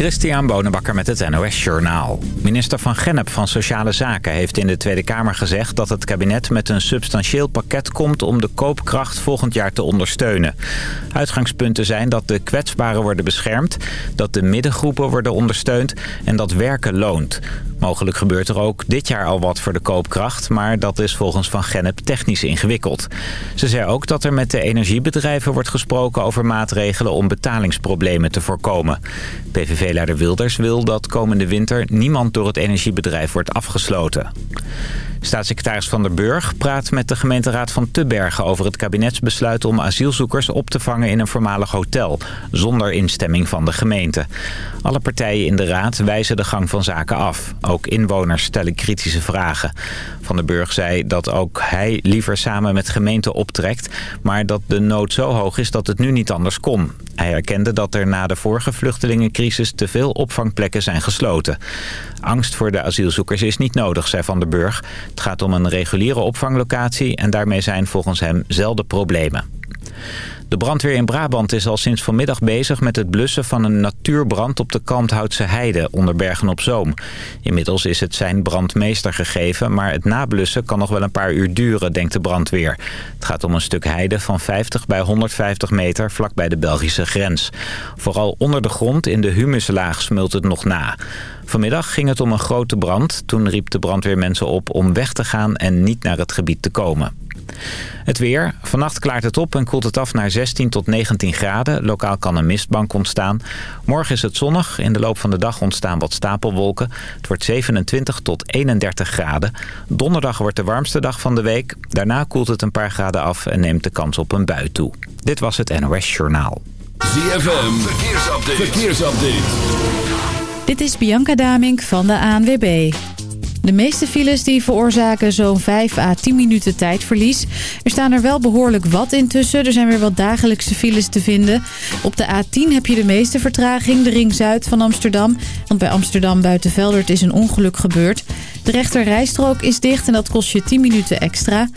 Christian Bonenbakker met het NOS Journaal. Minister van Gennep van Sociale Zaken heeft in de Tweede Kamer gezegd... dat het kabinet met een substantieel pakket komt om de koopkracht volgend jaar te ondersteunen. Uitgangspunten zijn dat de kwetsbaren worden beschermd... dat de middengroepen worden ondersteund en dat werken loont. Mogelijk gebeurt er ook dit jaar al wat voor de koopkracht... maar dat is volgens Van Gennep technisch ingewikkeld. Ze zei ook dat er met de energiebedrijven wordt gesproken over maatregelen... om betalingsproblemen te voorkomen. PVV-leider Wilders wil dat komende winter niemand door het energiebedrijf wordt afgesloten. Staatssecretaris Van der Burg praat met de gemeenteraad van Tubbergen over het kabinetsbesluit om asielzoekers op te vangen in een voormalig hotel, zonder instemming van de gemeente. Alle partijen in de raad wijzen de gang van zaken af. Ook inwoners stellen kritische vragen. Van der Burg zei dat ook hij liever samen met gemeenten optrekt, maar dat de nood zo hoog is dat het nu niet anders kon. Hij erkende dat er na de vorige vluchtelingencrisis te veel opvangplekken zijn gesloten. Angst voor de asielzoekers is niet nodig, zei Van der Burg. Het gaat om een reguliere opvanglocatie en daarmee zijn volgens hem zelden problemen. De brandweer in Brabant is al sinds vanmiddag bezig met het blussen van een natuurbrand op de Kalmthoutse Heide onder Bergen-op-Zoom. Inmiddels is het zijn brandmeester gegeven, maar het nablussen kan nog wel een paar uur duren, denkt de brandweer. Het gaat om een stuk heide van 50 bij 150 meter vlakbij de Belgische grens. Vooral onder de grond in de humuslaag smult het nog na. Vanmiddag ging het om een grote brand. Toen riep de brandweer mensen op om weg te gaan en niet naar het gebied te komen. Het weer. Vannacht klaart het op en koelt het af naar 16 tot 19 graden. Lokaal kan een mistbank ontstaan. Morgen is het zonnig. In de loop van de dag ontstaan wat stapelwolken. Het wordt 27 tot 31 graden. Donderdag wordt de warmste dag van de week. Daarna koelt het een paar graden af en neemt de kans op een bui toe. Dit was het NOS Journaal. ZFM. Verkeersupdate. Verkeersupdate. Dit is Bianca Damink van de ANWB. De meeste files die veroorzaken zo'n 5 à 10 minuten tijdverlies. Er staan er wel behoorlijk wat intussen. Er zijn weer wat dagelijkse files te vinden. Op de A10 heb je de meeste vertraging, de ring zuid van Amsterdam. Want bij Amsterdam Buitenveldert is een ongeluk gebeurd. De rechter rijstrook is dicht en dat kost je 10 minuten extra.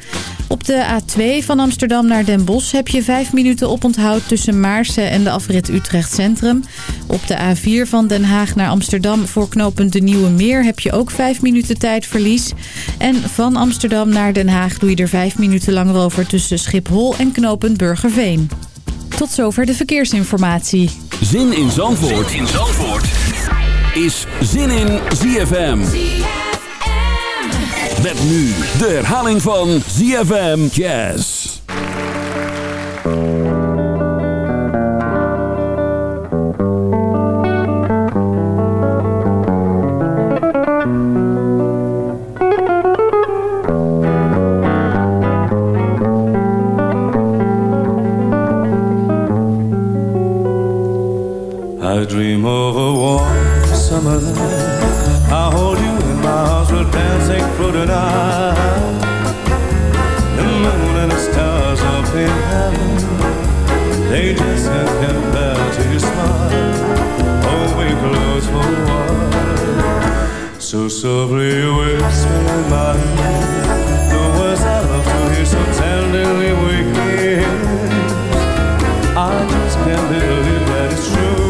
Op de A2 van Amsterdam naar Den Bosch heb je 5 minuten oponthoud tussen Maarsen en de afrit Utrecht Centrum. Op de A4 van Den Haag naar Amsterdam voor knooppunt De Nieuwe Meer heb je ook 5 minuten tijdverlies. En van Amsterdam naar Den Haag doe je er 5 minuten langer over tussen Schiphol en knooppunt Burgerveen. Tot zover de verkeersinformatie. Zin in Zandvoort, zin in Zandvoort. is Zin in ZFM. Met nu de herhaling van ZFM Jazz. Dream of a warm summer. I'll hold you in my arms, we're dancing through the night The moon and the stars up in heaven They just can't compare to your smile. Oh, hold me close for a while So softly you whisper in my ear The words I love to hear so tenderly waking I just can't believe that it's true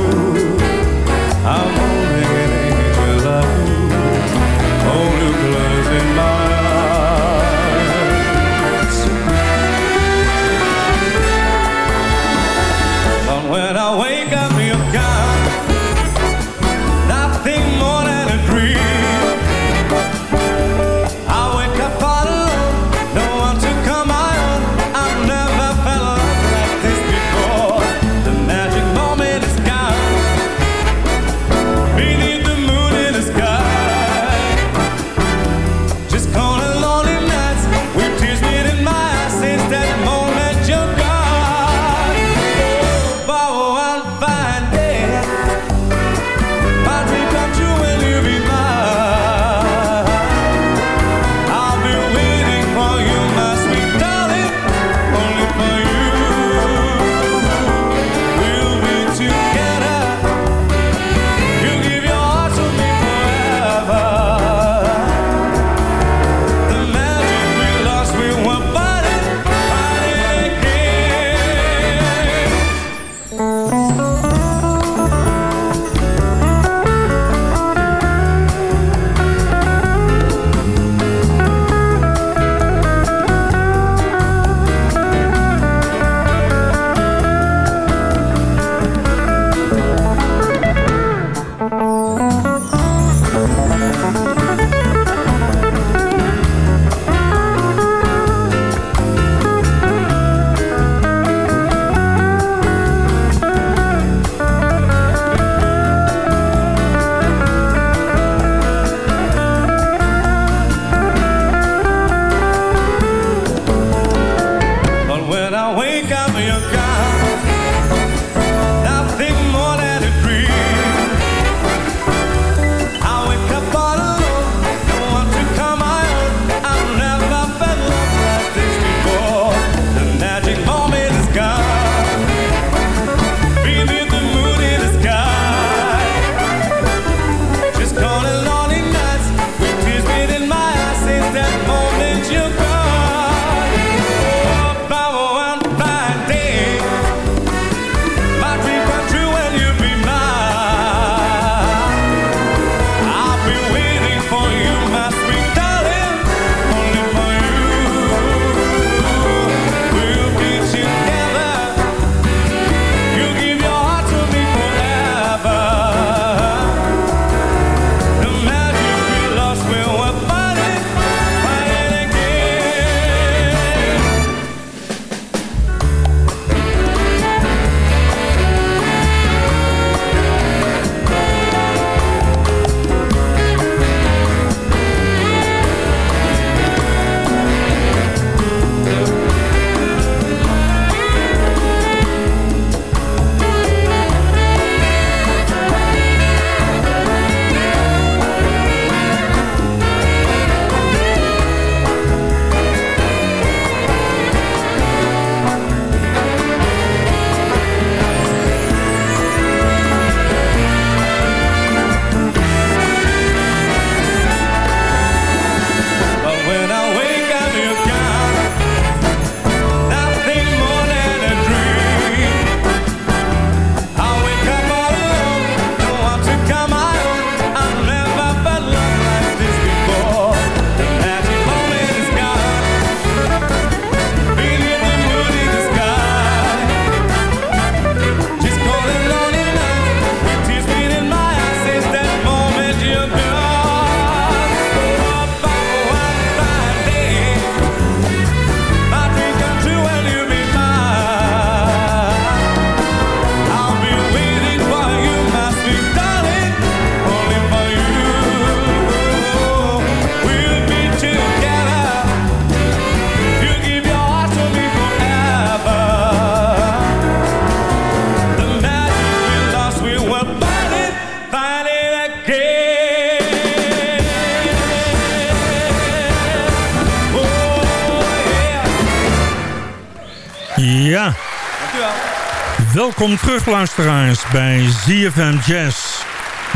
Welkom terug luisteraars bij ZFM Jazz.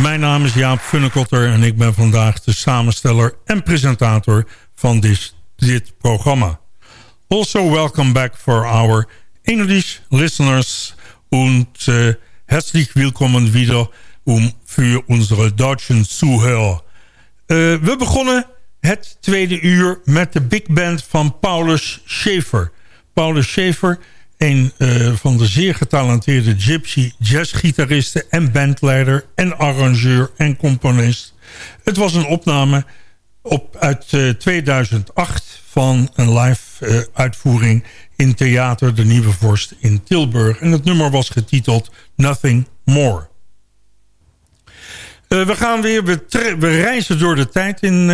Mijn naam is Jaap Funnekotter en ik ben vandaag de samensteller en presentator van dit, dit programma. Also welcome back for our English listeners und uh, herzlich willkommen wieder um für unsere deutschen Zuhörer. Uh, we begonnen het tweede uur met de big band van Paulus Schaefer. Paulus Schaefer een uh, van de zeer getalenteerde gypsy jazzgitaristen en bandleider en arrangeur en componist. Het was een opname op, uit uh, 2008 van een live uh, uitvoering in Theater De Nieuwe Vorst in Tilburg. En het nummer was getiteld Nothing More. We gaan weer, we, we, reizen door de tijd in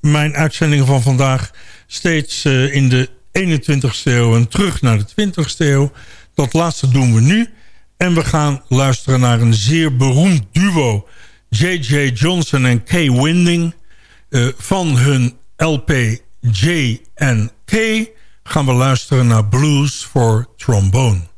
mijn uitzendingen van vandaag. Steeds in de 21ste eeuw en terug naar de 20ste eeuw. Dat laatste doen we nu. En we gaan luisteren naar een zeer beroemd duo. J.J. Johnson en Kay Winding. Uh, van hun LP J en K gaan we luisteren naar Blues for Trombone.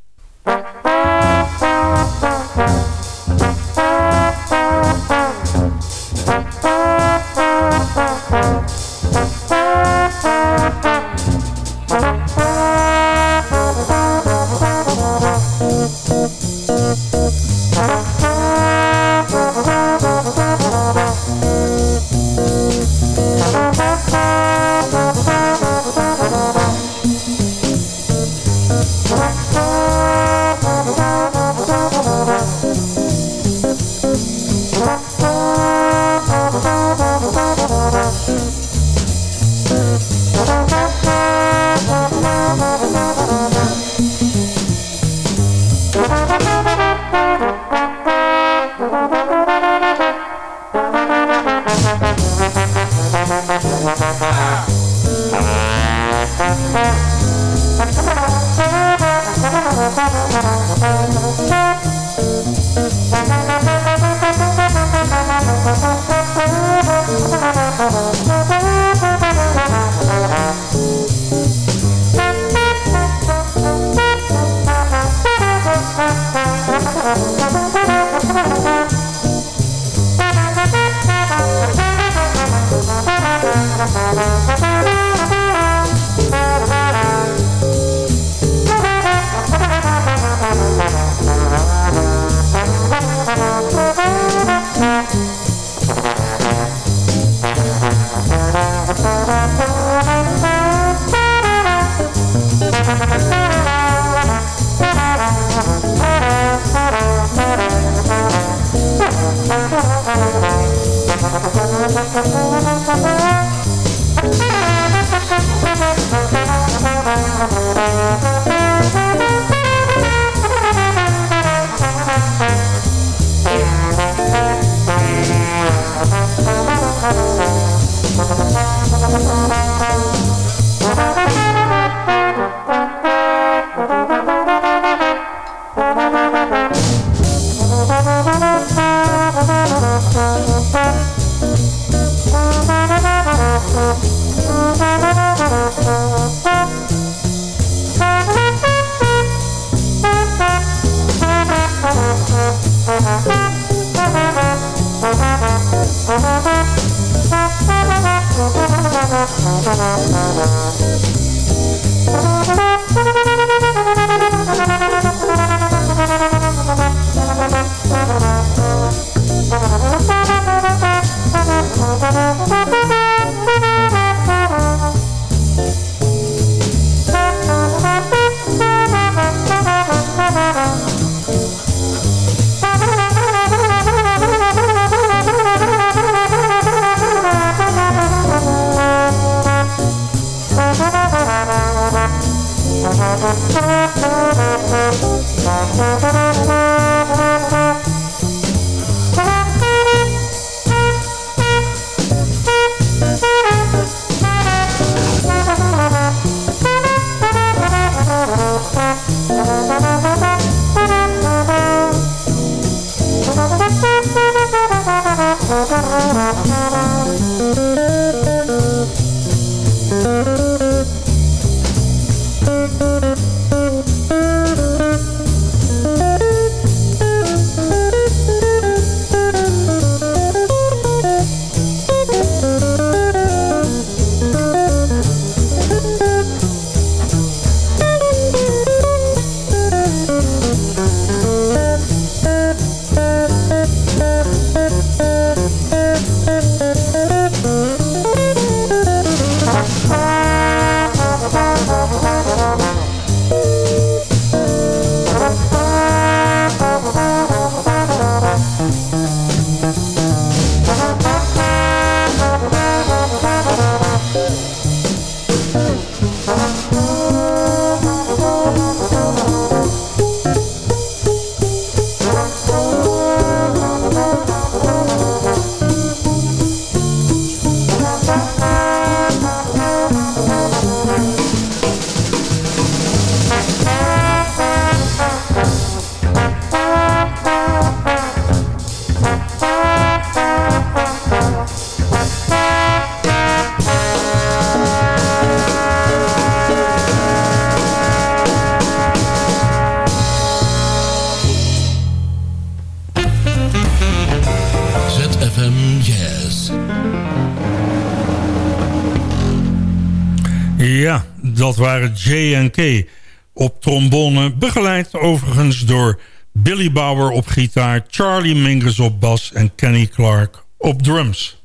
Op trombone. Begeleid overigens door Billy Bauer op gitaar... Charlie Mingus op bas en Kenny Clark op drums.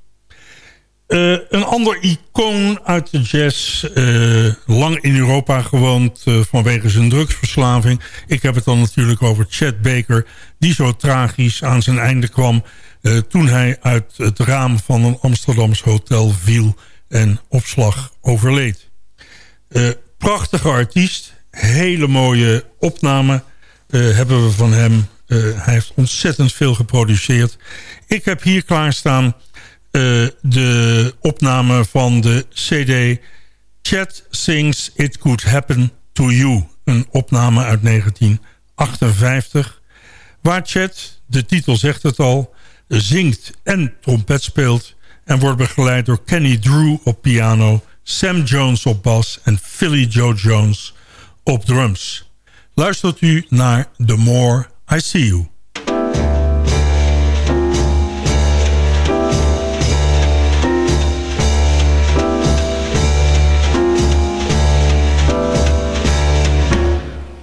Uh, een ander icoon uit de jazz, uh, lang in Europa gewoond uh, vanwege zijn drugsverslaving. Ik heb het dan natuurlijk over Chet Baker, die zo tragisch aan zijn einde kwam... toen hij uit het raam van een Amsterdams hotel viel en op slag overleed. Prachtige artiest, hele mooie opname hebben we van hem. hij heeft ontzettend veel geproduceerd. Ik heb hier klaarstaan uh, de opname van de cd Chat Sings It Could Happen to You. Een opname uit 1958. Waar Chat, de titel zegt het al, zingt en trompet speelt... en wordt begeleid door Kenny Drew op piano... Sam Jones op bas en Philly Joe Jones op drums. Luistert u naar The More I See You.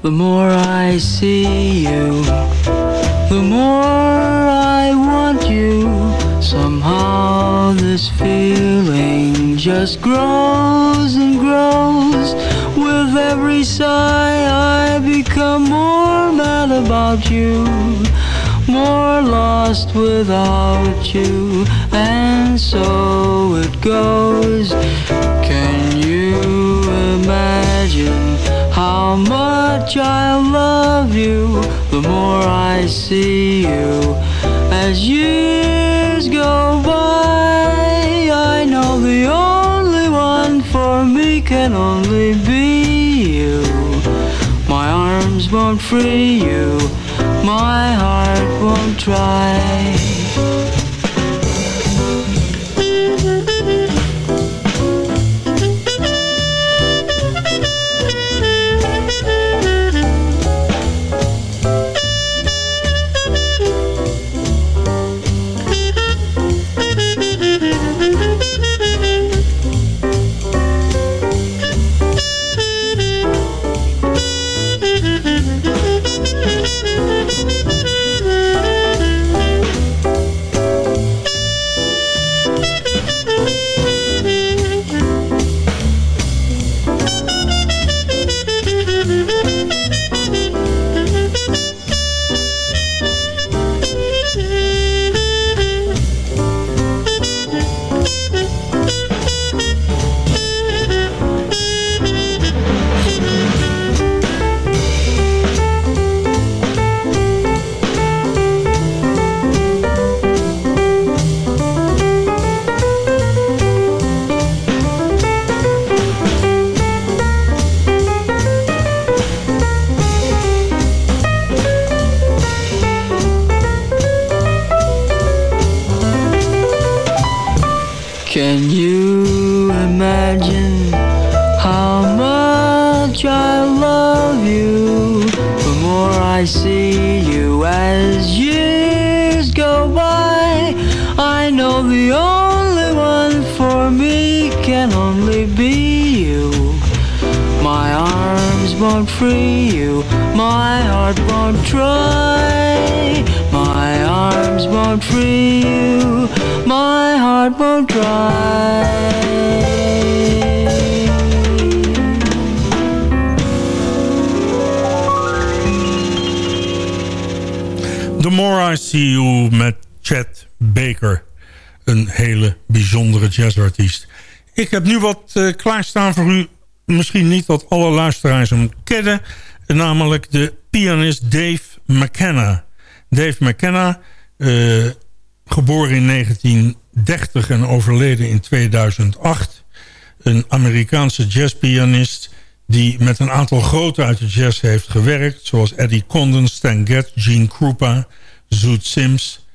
The more I see you, the more I want you. Somehow this feeling just grows and grows. With every sigh, I become more mad about you, more lost without you, and so it goes. Can you imagine? how much I love you the more I see you as go by. I know the only one for me can only be you. My arms won't free you, my heart won't try. Jazzartiest. Ik heb nu wat uh, klaarstaan voor u. Misschien niet dat alle luisteraars hem kennen. Namelijk de pianist Dave McKenna. Dave McKenna, uh, geboren in 1930 en overleden in 2008. Een Amerikaanse jazzpianist die met een aantal grote uit de jazz heeft gewerkt. Zoals Eddie Condon, Stan Getz, Gene Krupa, Zoot Sims.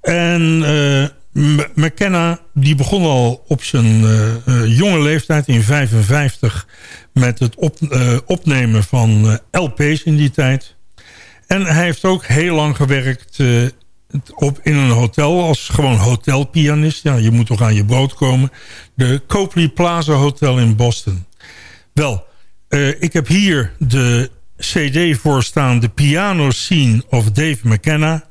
En uh, McKenna die begon al op zijn uh, jonge leeftijd in 55 met het op, opnemen van LP's in die tijd. En hij heeft ook heel lang gewerkt op, in een hotel als gewoon hotelpianist. Ja, je moet toch aan je brood komen. De Copley Plaza Hotel in Boston. Wel, uh, ik heb hier de cd voor staan. The Piano Scene of Dave McKenna.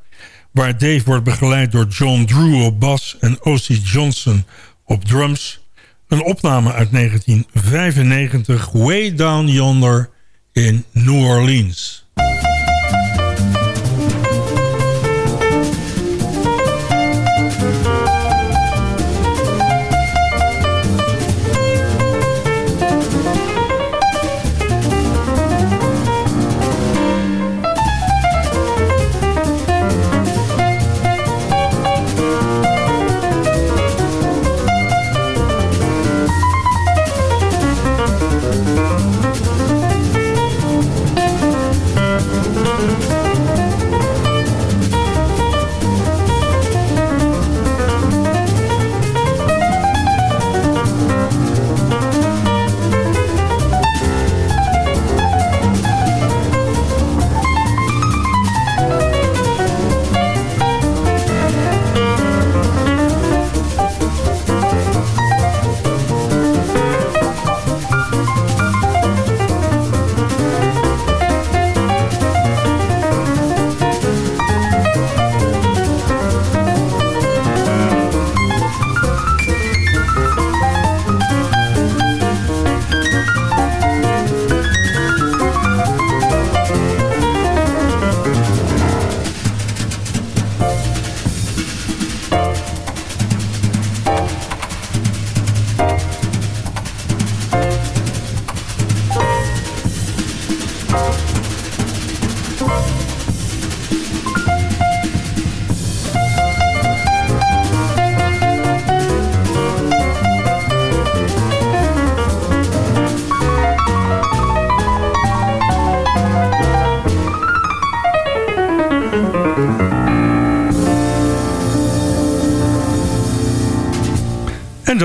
Waar Dave wordt begeleid door John Drew op bas en O.C. Johnson op drums. Een opname uit 1995, Way Down Yonder in New Orleans.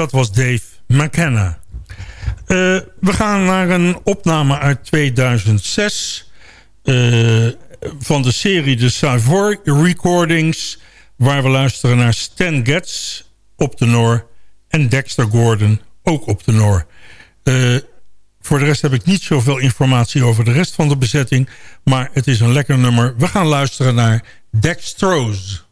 Dat was Dave McKenna. Uh, we gaan naar een opname uit 2006... Uh, eh, van de serie de Savoy Recordings... waar we luisteren naar Stan Getz op de Noor... en Dexter Gordon ook op de Noor. Uh, voor de rest heb ik niet zoveel informatie over de rest van de bezetting... maar het is een lekker nummer. We gaan luisteren naar Dextrose.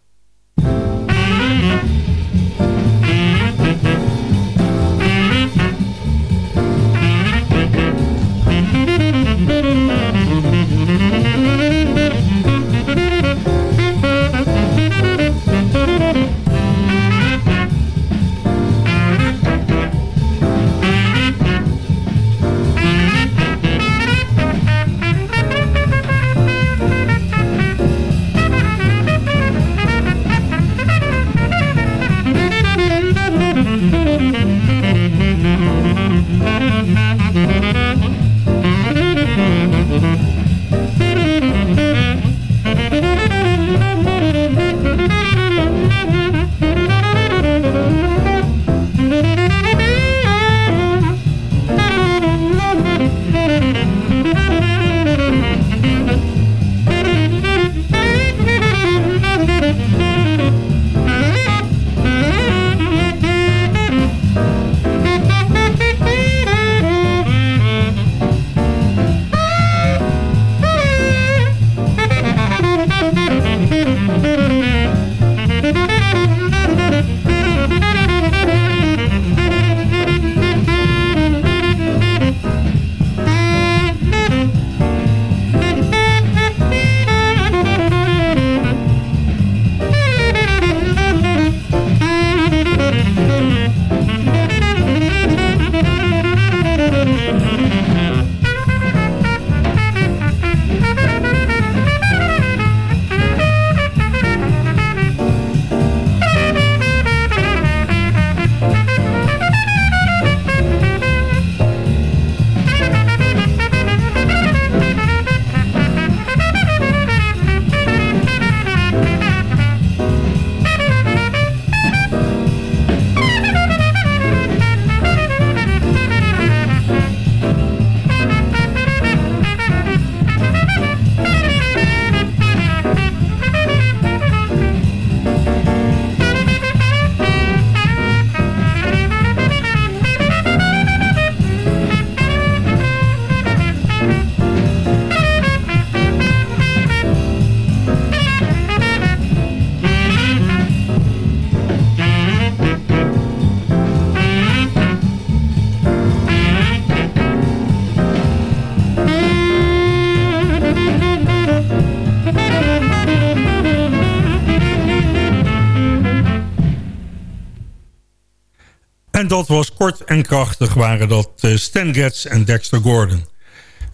Dat was kort en krachtig, waren dat uh, Stan Getz en Dexter Gordon.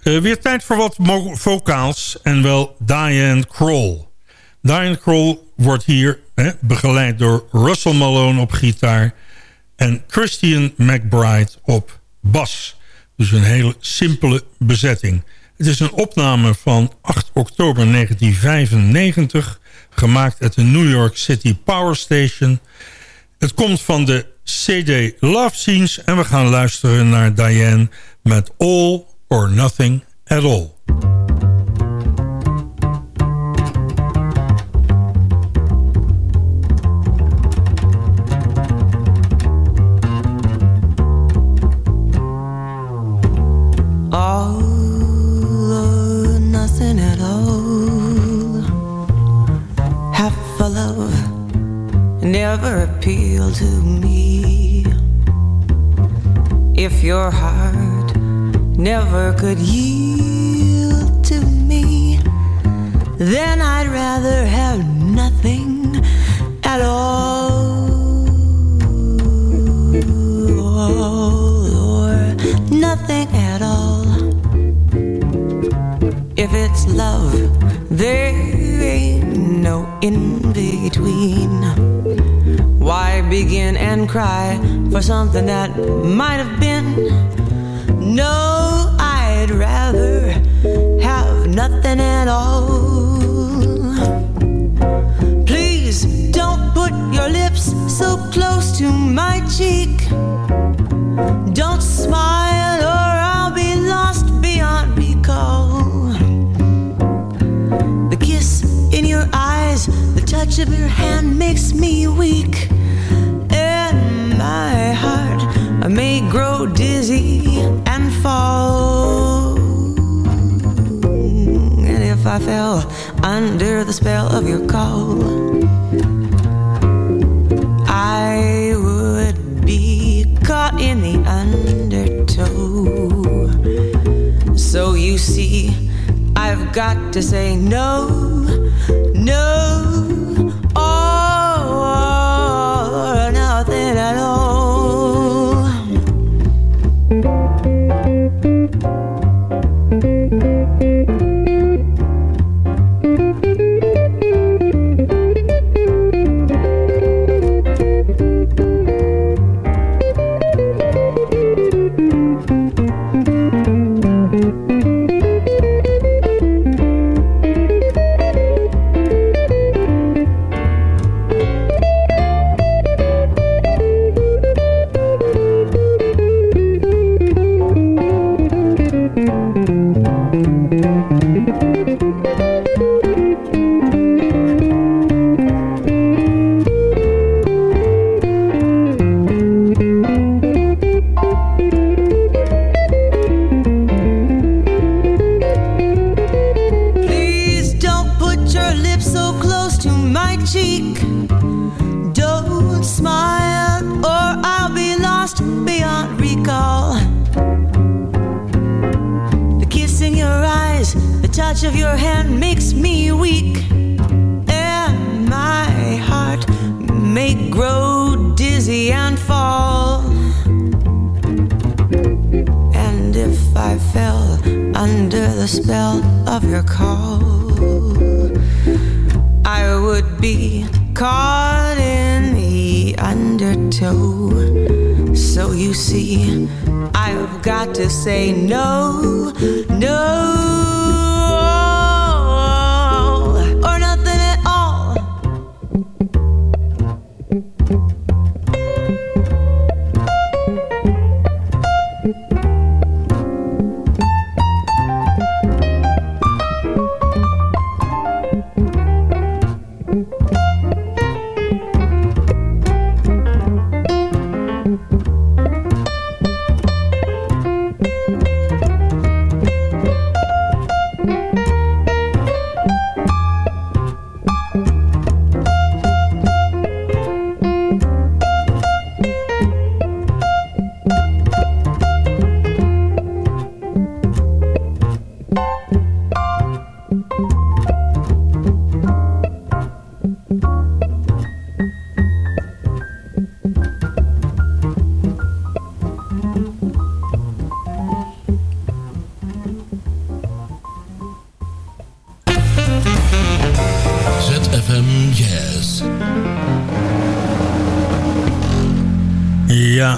Uh, weer tijd voor wat vocaals en wel Diane Kroll. Diane Kroll wordt hier hè, begeleid door Russell Malone op gitaar... en Christian McBride op bas. Dus een hele simpele bezetting. Het is een opname van 8 oktober 1995... gemaakt at de New York City Power Station. Het komt van de CD Love Scenes... en we gaan luisteren naar Diane met All or Nothing at All. Never appeal to me. If your heart never could yield to me, then I'd rather have nothing at all. Or nothing at all. If it's love, there ain't no in between. Begin and cry for something that might have been? No, I'd rather have nothing at all. Please don't put your lips so close to my cheek. Don't smile or I'll be lost beyond recall. The kiss in your eyes, the touch of your hand makes me weak my heart may grow dizzy and fall. And if I fell under the spell of your call, I would be caught in the undertow. So you see, I've got to say no, no. Ja,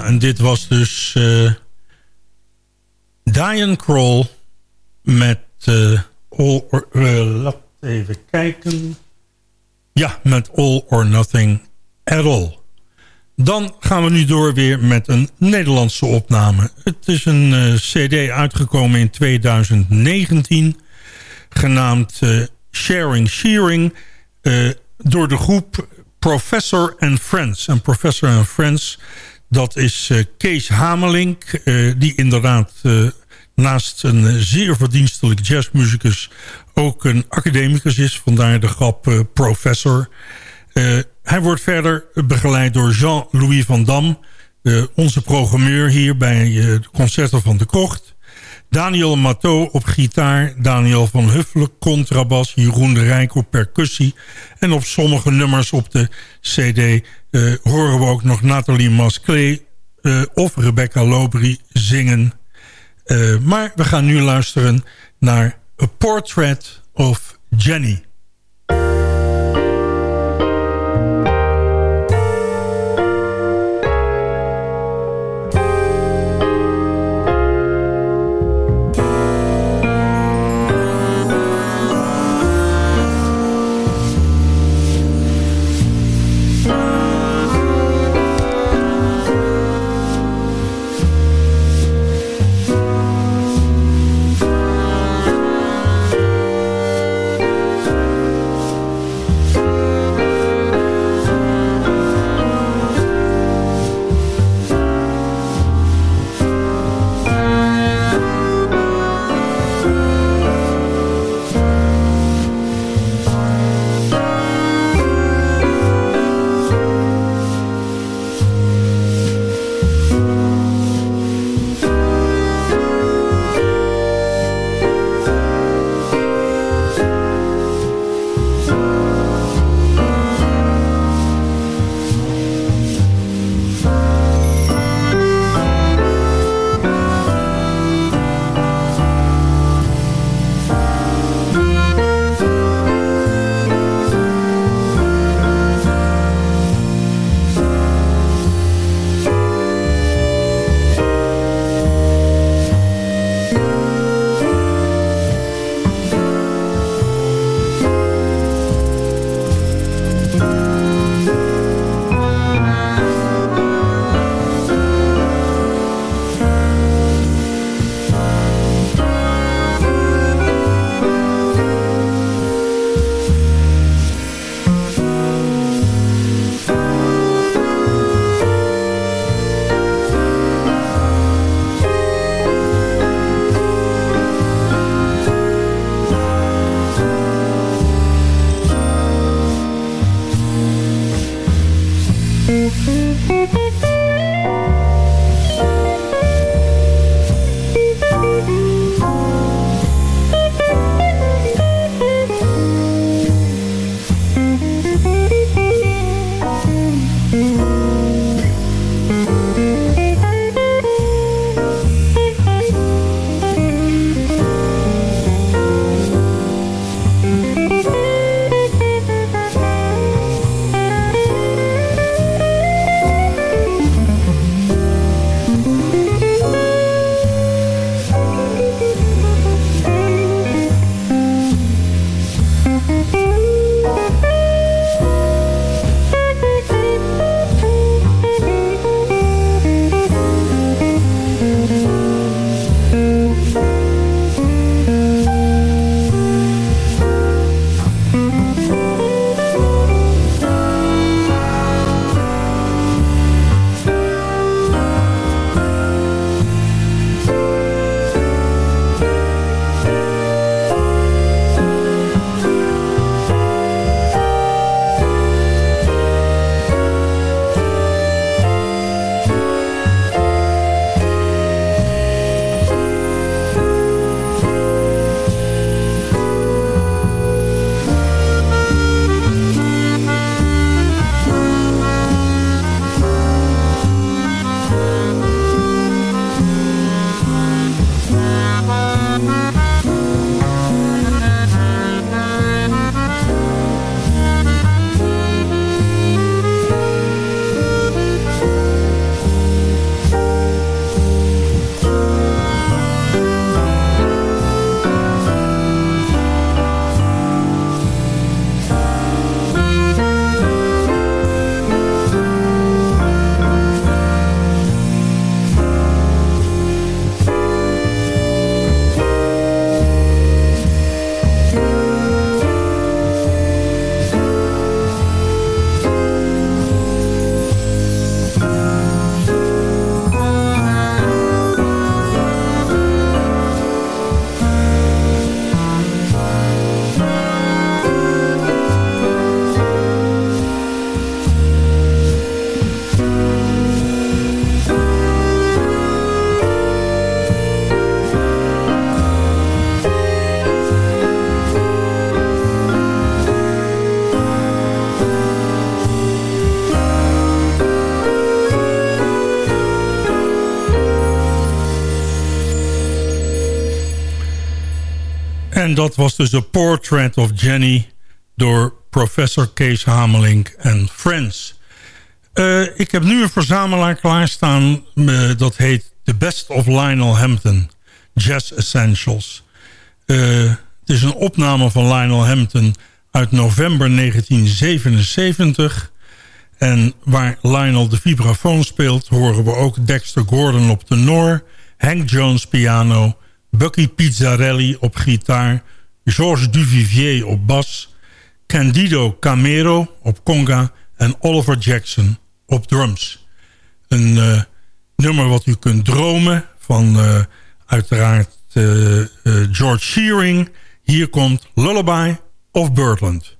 en dit was dus uh, Diane Kroll met uh, All or, uh, laat even kijken. Ja, met All or Nothing at All. Dan gaan we nu door weer met een Nederlandse opname. Het is een cd uitgekomen in 2019, genaamd Sharing Shearing, door de groep Professor and Friends. En Professor and Friends dat is uh, Kees Hamelink, uh, die inderdaad uh, naast een zeer verdienstelijk jazzmuzikus ook een academicus is. Vandaar de grap professor. hij wordt verder begeleid door Jean-Louis van Dam, onze programmeur hier bij de Concerten van de Krocht. Daniel Matteau op gitaar, Daniel van Huffelen contrabas, Jeroen de Rijk op percussie. En op sommige nummers op de cd uh, horen we ook nog Nathalie Masclé uh, of Rebecca Lobry zingen. Uh, maar we gaan nu luisteren naar A Portrait of Jenny. Mm-hmm. Dat was dus A Portrait of Jenny door professor Kees Hamelink en Friends. Uh, ik heb nu een verzamelaar klaarstaan. Uh, dat heet The Best of Lionel Hampton. Jazz Essentials. Uh, het is een opname van Lionel Hampton uit november 1977. En waar Lionel de vibrafoon speelt... horen we ook Dexter Gordon op tenor... Hank Jones piano... Bucky Pizzarelli op gitaar... Georges Duvivier op bas... Candido Camero op conga... en Oliver Jackson op drums. Een uh, nummer wat u kunt dromen van uh, uiteraard uh, George Shearing. Hier komt Lullaby of Birdland.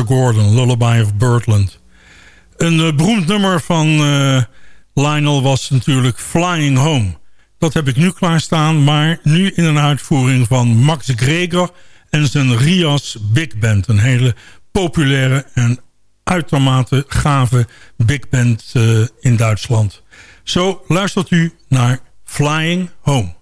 Gordon, Lullaby of Birdland. Een uh, beroemd nummer van uh, Lionel was natuurlijk Flying Home. Dat heb ik nu klaarstaan, maar nu in een uitvoering van Max Greger en zijn Rias Big Band. Een hele populaire en uitermate gave big band uh, in Duitsland. Zo luistert u naar Flying Home.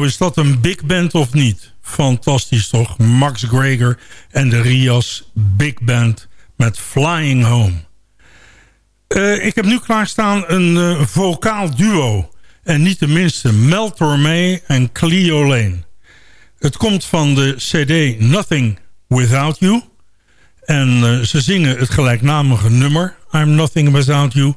Nou, is dat een big band of niet? Fantastisch toch? Max Greger en de Rias Big Band met Flying Home. Uh, ik heb nu klaarstaan een uh, vocaal duo. En niet de minste, Mel Tormé en Cleo Lane. Het komt van de cd Nothing Without You. En uh, ze zingen het gelijknamige nummer I'm Nothing Without You.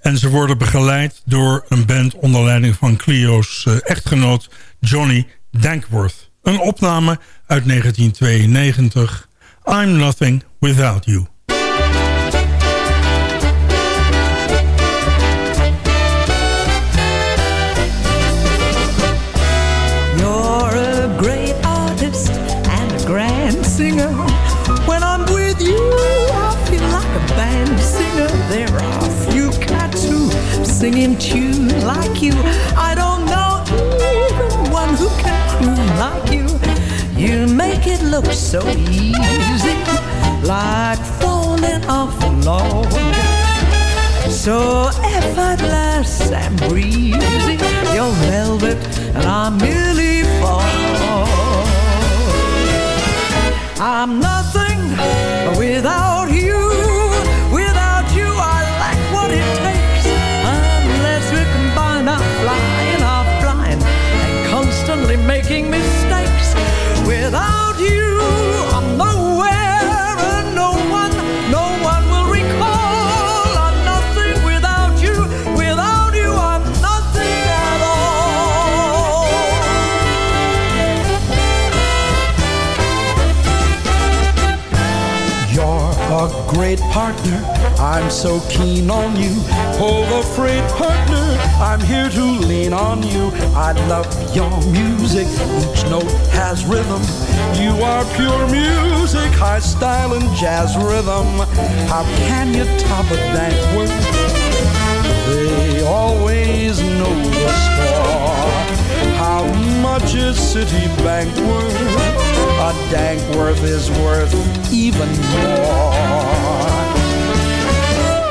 En ze worden begeleid door een band onder leiding van Cleo's uh, echtgenoot Johnny Dankworth. Een opname uit 1992. I'm Nothing Without You. You're a make it look so easy, like falling off a log. So effortless and breezy, you're velvet and I'm merely fog. I'm nothing. Without great partner. I'm so keen on you. Hold the freight partner. I'm here to lean on you. I love your music. Each note has rhythm. You are pure music, high style and jazz rhythm. How can you top a Dankworth? They always know the score. How much is Citibank worth? A Dankworth is worth even more.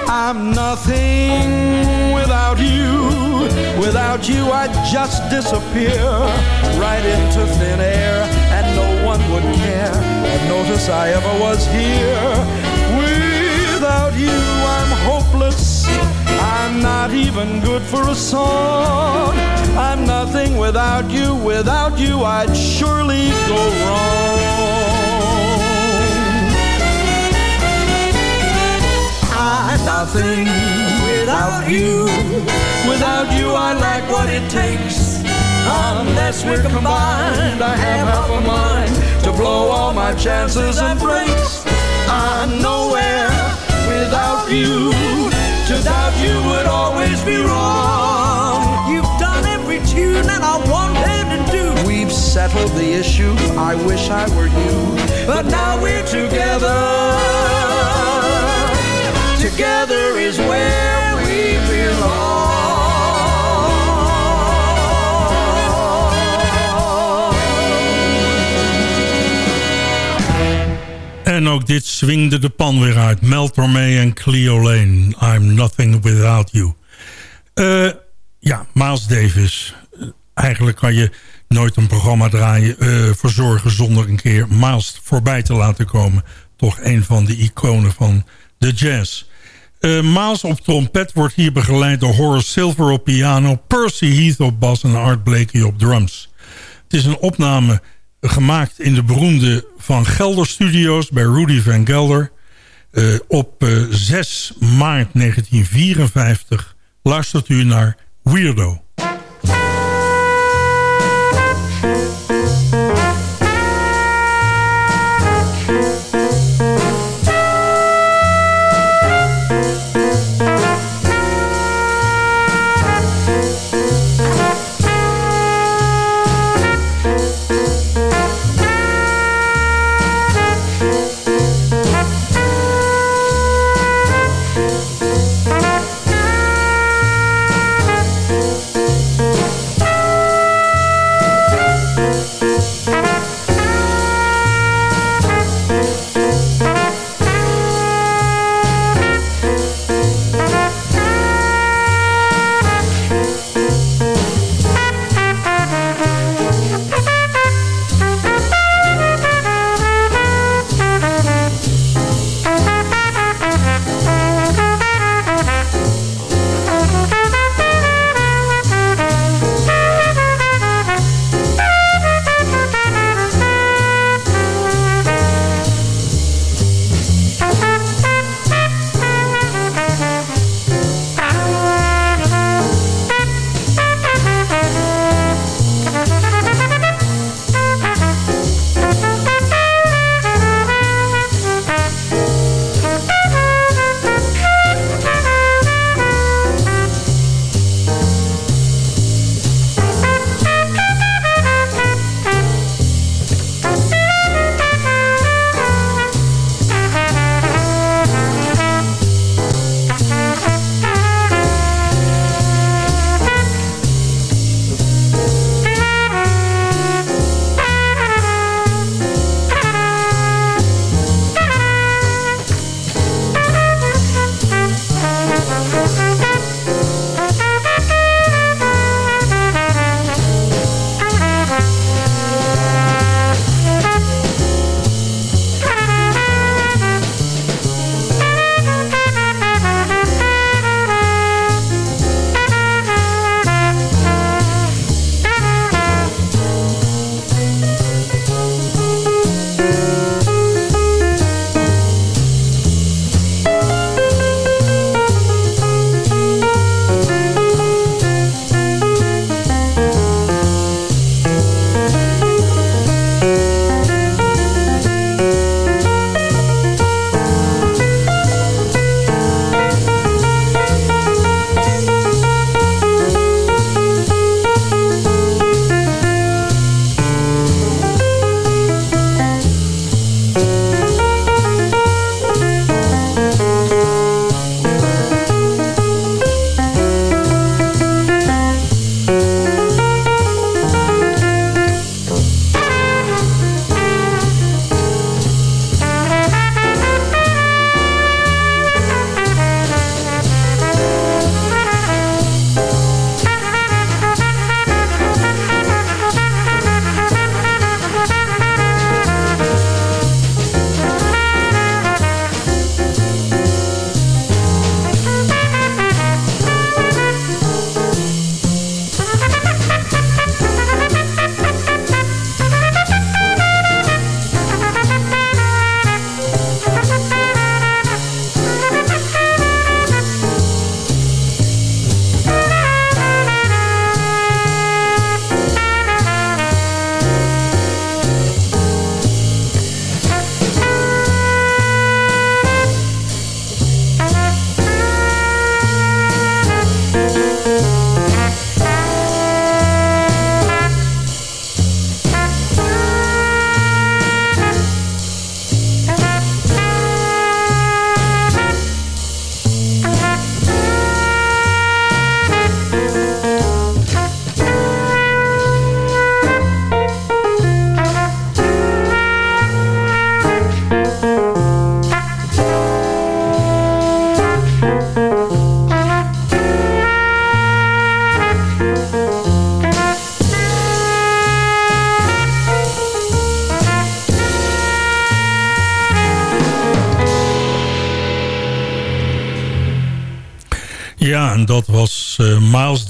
I'm nothing without you. Without you, I'd just disappear right into thin air, and no one would care or notice I ever was here. Without you. I'm not even good for a song. I'm nothing without you. Without you, I'd surely go wrong. I'm nothing without you. Without you, I lack what it takes. Um, Unless we're combined, I have half a mind to blow all my chances and breaks. I'm nowhere without you. Doubt you would always be wrong. You've done every tune that I wanted to do. We've settled the issue. I wish I were you. But now we're together. Together is where we belong. En ook dit swingde de pan weer uit. Mel Tormé en Cleo Lane. I'm nothing without you. Eh, ja, Miles Davis. Eh, eigenlijk kan je nooit een programma draaien... eh, verzorgen zonder een keer Miles voorbij te laten komen. Toch een van de iconen van de jazz. Miles op trompet wordt hier begeleid door Horace Silver op piano... Percy Heath op bas en Art Blakey op drums. Het is een opname gemaakt in de beroemde Van Gelder Studios... bij Rudy Van Gelder. Uh, op uh, 6 maart 1954 luistert u naar Weirdo.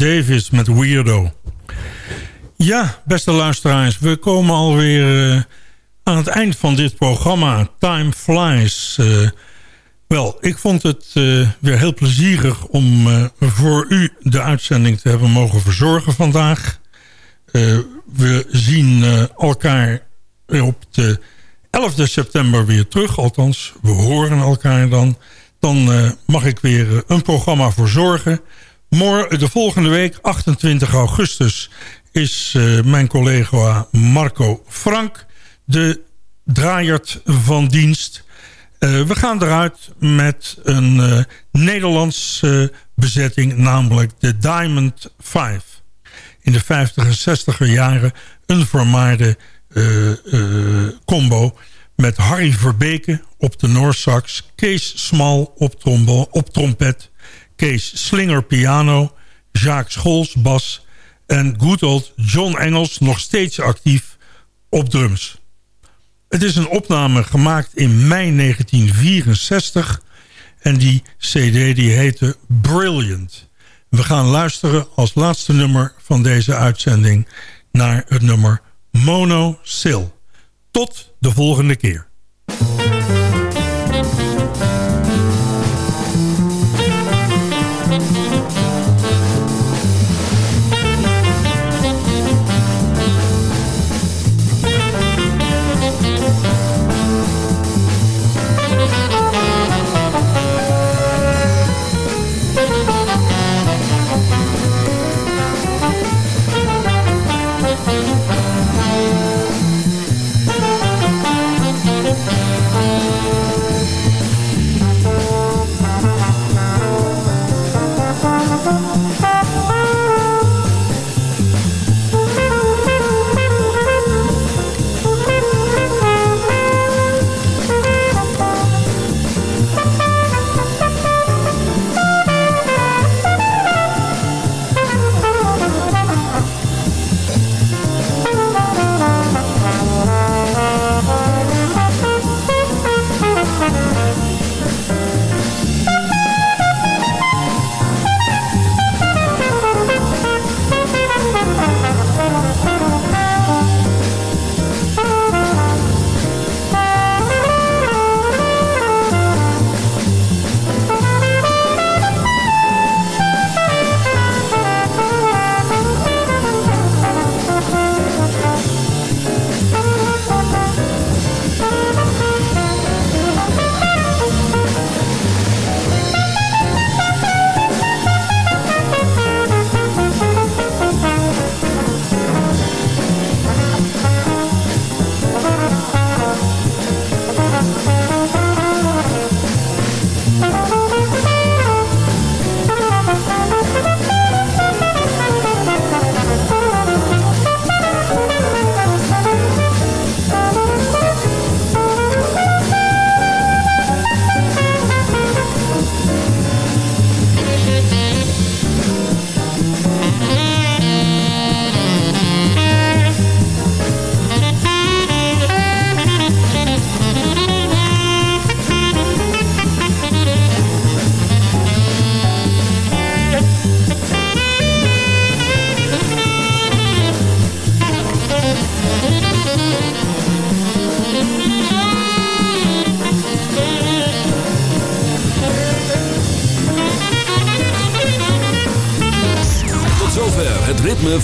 Davis met Weirdo. Ja, beste luisteraars, we komen alweer uh, aan het eind van dit programma. Time flies. Uh, wel, ik vond het weer heel plezierig om voor u de uitzending te hebben mogen verzorgen vandaag. we zien elkaar op de 11 september weer terug. Althans, we horen elkaar dan. Dan mag ik weer eh, een programma voor zorgen. Morgen, de volgende week, 28 augustus, is uh, mijn collega Marco Frank de draaiert van dienst. Uh, we gaan eruit met een uh, Nederlandse bezetting, namelijk de Diamond 5. In de 50 en 60er jaren een vermaarde combo met Harry Verbeke op de Noorsax, Kees Smal op, op trompet, Kees Slinger piano, Jacques Scholz bas en good old John Engels nog steeds actief op drums. Het is een opname gemaakt in mei 1964 en die cd die heette Brilliant. We gaan luisteren als laatste nummer van deze uitzending naar het nummer Mono Sil. Tot de volgende keer.